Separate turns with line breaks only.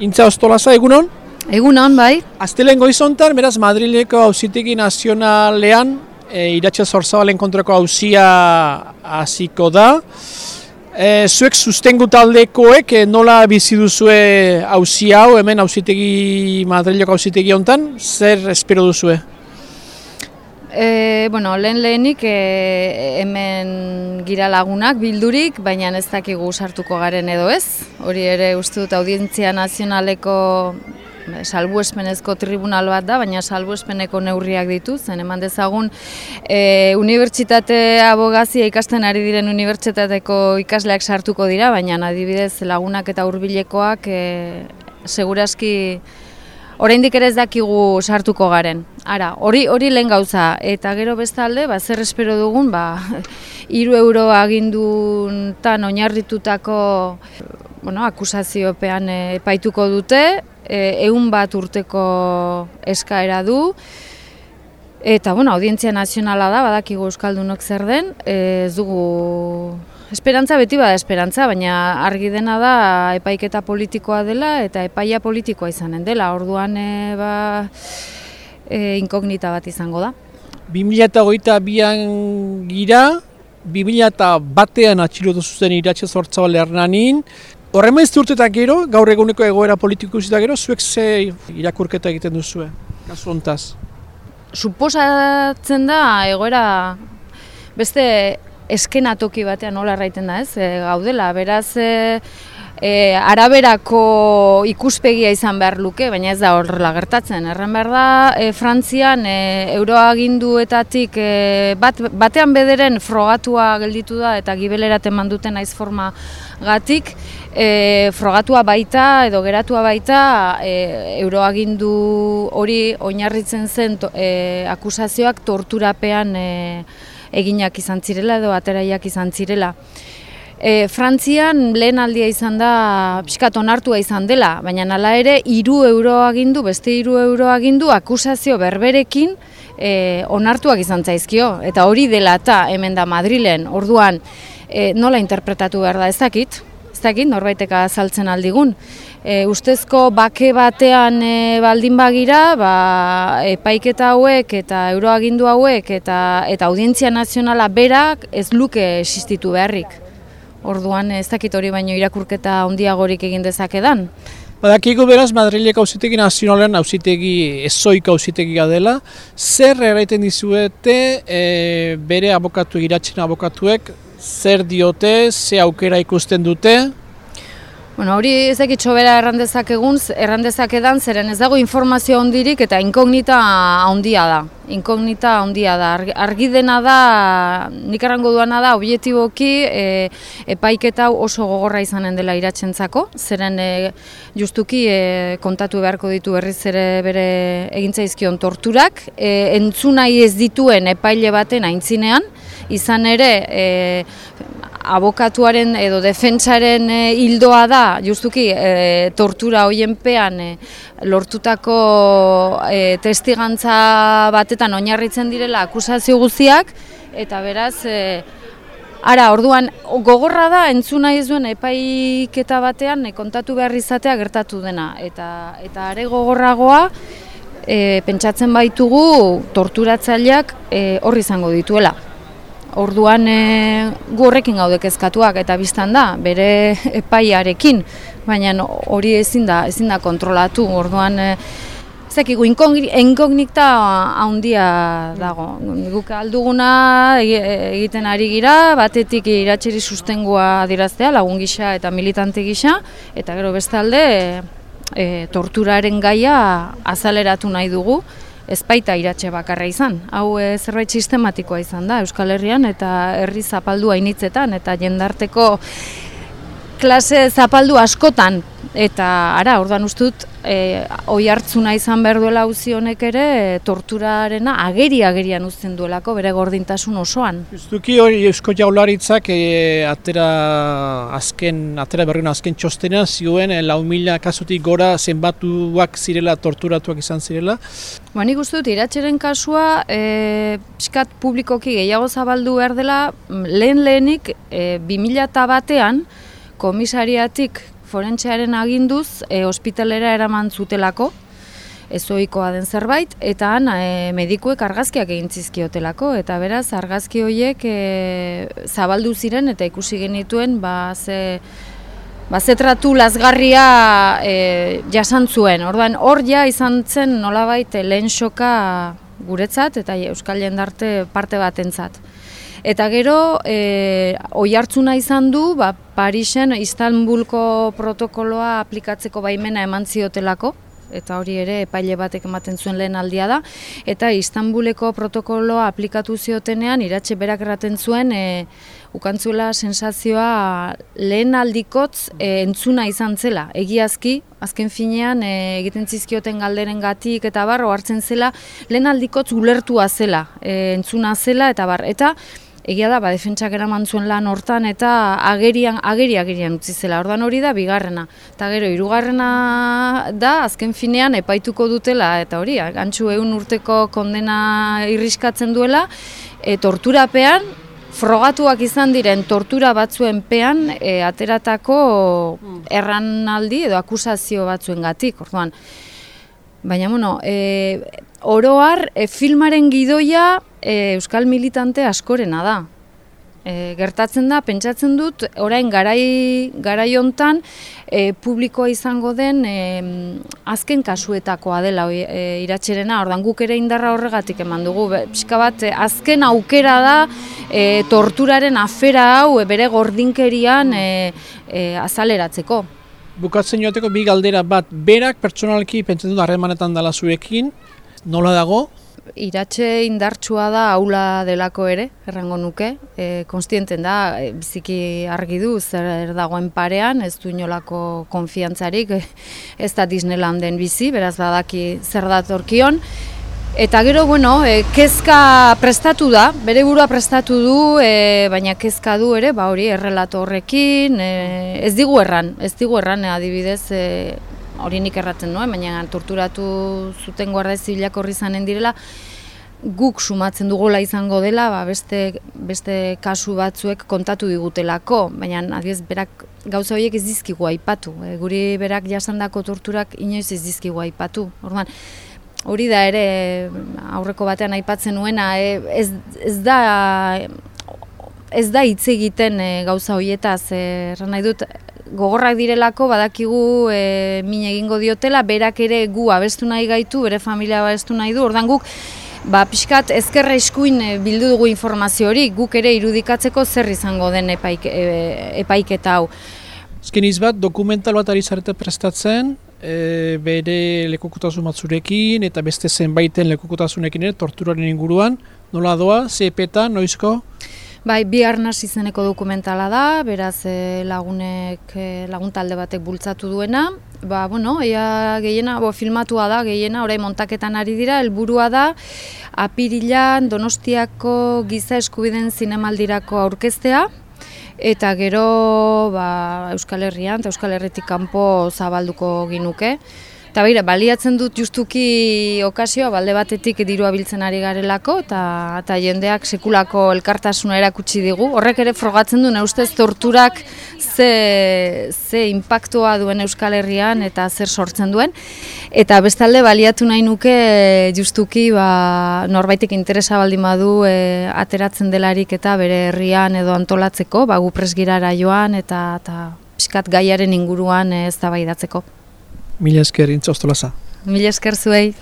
Intza Ostolaza, egunon?
Egunon, bai.
Aztelen goizontan, beraz, Madrileko hausitegi nazionalean, e, iratxe zorzabalen kontrako hauzia hasiko da. E, zuek sustengu taldekoek e, nola bizi duzue hauzi hau, hemen hausitegi Madrileko hausitegi hontan, zer espero duzue?
E, bueno, lehen lehenik e, hemen gira lagunak bildurik, baina ez dakigu sartuko garen edo ez. Hori ere uste dut audientzia nazionaleko salbuespenezko tribunal bat da, baina salbuespeneko neurriak ditu, zen eman dezagun e, unibertsitate abogazia ikasten ari diren unibertsitateko ikasleak sartuko dira, baina adibidez lagunak eta hurbilekoak e, seguraski oraindik ere ez dakigu sartuko garen. Ara, hori hori lehen gauza eta gero bestalde, ba zer espero dugun, ba 3 euro aginduntan oinarritutako bueno, akusaziopean epaituko dute, ehun bat urteko eskaera du. Eta, bueno, audientzia nazionala da, badakigu Euskaldunok zer den, ez dugu Esperantza beti bada esperantza, baina argi dena da epaiketa politikoa dela eta epaia politikoa izanen dela. Orduan e, ba, e, inkognita bat izango da.
2008 bian gira, 2000 batean atxilotu zuzen iratxe zortzabal ernanin. Horren maizte urtetak gero, gaur eguneko egoera politiko zita gero, zuek ze irakurketa egiten duzue, kasu ontaz?
Suposatzen da egoera beste eskenatoki batean nola erraiten da, ez? E, gaudela, beraz e, e, araberako ikuspegia izan behar luke, baina ez da horrela gertatzen. Erren behar da, e, Frantzian e, euroaginduetatik e, bat, batean bederen frogatua gelditu da eta gibelera teman duten aiz forma gatik, e, frogatua baita edo geratua baita e, euroagindu hori oinarritzen zen to, e, akusazioak torturapean e, eginak izan zirela edo ateraiak izan zirela. E, Frantzian lehen aldia izan da pixkat onartua izan dela, baina nala ere hiru euro agindu, beste hiru euro agindu akusazio berberekin e, onartuak izan zaizkio. Eta hori dela eta hemen da Madrilen, orduan e, nola interpretatu behar da ez dakit, ez dakit norbaiteka azaltzen aldigun e, ustezko bake batean e, baldin bagira, ba, epaiketa hauek eta euroagindu hauek eta eta audientzia nazionala berak ez luke existitu beharrik. Orduan ez dakit hori baino irakurketa handiagorik egin dezakedan.
Badakigu beraz Madrileko auzitegi nazionalen auzitegi ezoik auzitegi dela, zer erraiten dizuete e, bere abokatu iratzen abokatuek, zer diote, ze aukera ikusten dute,
Bueno, hori ez dakit sobera errandezak egun, errandezak edan, zeren ez dago informazio hondirik eta inkognita handia da. Inkognita handia da. Argi dena da, nik errango duana da, objetiboki e, epaiketa oso gogorra izanen dela iratsentzako, zeren e, justuki e, kontatu beharko ditu berriz ere bere egintzaizkion torturak, e, entzunai ez dituen epaile baten aintzinean, izan ere e, abokatuaren edo defentsaren e, hildoa da, justuki e, tortura hoienpean e, lortutako e, testigantza batetan oinarritzen direla akusazio guztiak, eta beraz, e, ara, orduan, gogorra da, entzuna izuen epaiketa batean e, kontatu behar izatea gertatu dena, eta, eta are gogorragoa, e, pentsatzen baitugu torturatzaileak e, horri izango dituela. Orduan e, gu horrekin gaude kezkatuak eta biztan da bere epaiarekin, baina hori ezin da ezin da kontrolatu. Orduan e, Zekigu, inkognita handia dago. Guk alduguna egiten ari gira, batetik iratxeri sustengua adiraztea, lagun gisa eta militante gisa, eta gero bestalde e, torturaren gaia azaleratu nahi dugu ez baita iratxe bakarra izan. Hau e, zerbait sistematikoa izan da Euskal Herrian eta herri zapaldua initzetan eta jendarteko klase zapaldu askotan eta ara, ordan ustut, e, oi hartzuna izan behar duela uzi honek ere, torturarena ageri agerian uzten duelako bere gordintasun osoan.
Justuki hori Eusko Jaularitzak e, atera azken, atera berriun azken txostena zioen, e, lau mila kasutik gora zenbatuak zirela, torturatuak izan zirela.
Ba, nik uste dut, iratxeren kasua, e, piskat publikoki gehiago zabaldu behar dela, lehen lehenik, e, 2000 batean, komisariatik forentxearen aginduz e, ospitalera eraman zutelako, ez ohikoa den zerbait, eta han e, medikuek argazkiak egin zizkiotelako, eta beraz argazki horiek e, zabaldu ziren eta ikusi genituen ba, ze, ba, zetratu lazgarria e, jasan zuen. Orduan, hor ja izan zen nolabait lehen soka guretzat eta Euskal Jendarte parte batentzat. Eta gero, e, oi hartzuna izan du, ba, Parisen Istanbulko protokoloa aplikatzeko baimena eman ziotelako, eta hori ere epaile batek ematen zuen lehen aldia da, eta Istanbuleko protokoloa aplikatu ziotenean, iratxe berak erraten zuen, e, ukantzula sensazioa lehen aldikotz e, entzuna izan zela, egiazki, azken finean e, egiten zizkioten galderen gatik eta bar, hartzen zela, lehen aldikotz ulertua zela, e, entzuna zela eta bar, eta egia da, ba, defentsak eraman zuen lan hortan eta agerian, ageri agerian utzi zela, ordan hori da bigarrena. Eta gero, hirugarrena da, azken finean epaituko dutela, eta hori, gantxu egun urteko kondena irriskatzen duela, e, torturapean, frogatuak izan diren tortura batzuen pean, e, ateratako hmm. erranaldi edo akusazio batzuen gatik, orduan. Baina, bueno, e, oroar, e, filmaren gidoia e, Euskal Militante askorena da. E, gertatzen da, pentsatzen dut, orain garai, garai hontan e, publikoa izango den e, azken kasuetakoa dela e, iratxerena, ordan guk ere indarra horregatik eman dugu. Pixka bat, azken aukera da e, torturaren afera hau e, bere gordinkerian e, e, azaleratzeko.
Bukatzen joateko bi galdera bat, berak pertsonalki pentsatzen dut harremanetan dela zuekin, nola dago?
Iratxe indartsua da aula delako ere, errango nuke, e, konstienten da, e, biziki argi du zer dagoen parean, ez du inolako konfiantzarik, ez da Disneylanden bizi, beraz badaki zer datorkion, Eta gero, bueno, e, kezka prestatu da, bere burua prestatu du, e, baina kezka du ere, ba hori, errelato horrekin, e, ez digu erran, ez digu erran, adibidez, e, hori nik erratzen nuen, baina torturatu zuten guarda zibilak horri zanen direla, guk sumatzen dugola izango dela, ba, beste, beste kasu batzuek kontatu digutelako, baina adiez berak gauza horiek ez dizkigu aipatu, e, guri berak jasandako torturak inoiz ez dizkigu aipatu. Orduan, hori da ere aurreko batean aipatzen nuena e, ez, ez da ez da hitz egiten e, gauza hoietaz erran nahi dut gogorrak direlako badakigu e, min egingo diotela berak ere gu abestu nahi gaitu bere familia abestu nahi du ordan guk ba pixkat ezkerra iskuin bildu dugu informazio hori guk ere irudikatzeko zer izango den epaik, e, epaiketa hau
Ezken izbat, dokumental bat ari zarete prestatzen, e, bere lekukutasun batzurekin eta beste zenbaiten lekukutasunekin ere torturaren inguruan. Nola doa, zepeta, noizko?
Bai, bi arnaz izeneko dokumentala da, beraz e, lagunek, e, lagun talde batek bultzatu duena. Ba, bueno, ea gehiena, bo, filmatua da, gehiena, orai montaketan ari dira, helburua da, apirilan donostiako giza eskubiden zinemaldirako aurkeztea, eta gero ba, Euskal Herrian eta Euskal Herritik kanpo zabalduko ginuke. Eta begira, baliatzen dut justuki okazioa, balde batetik dirua biltzen ari garelako, eta, eta jendeak sekulako elkartasuna erakutsi digu. Horrek ere frogatzen du, ustez torturak ze, ze impactua duen Euskal Herrian eta zer sortzen duen. Eta bestalde baliatu nahi nuke justuki ba, norbaitek interesa baldin badu e, ateratzen delarik eta bere herrian edo antolatzeko, ba, gu presgirara joan eta, eta piskat gaiaren inguruan ez da Mila
esker intzostolaza.
Mila esker zuei.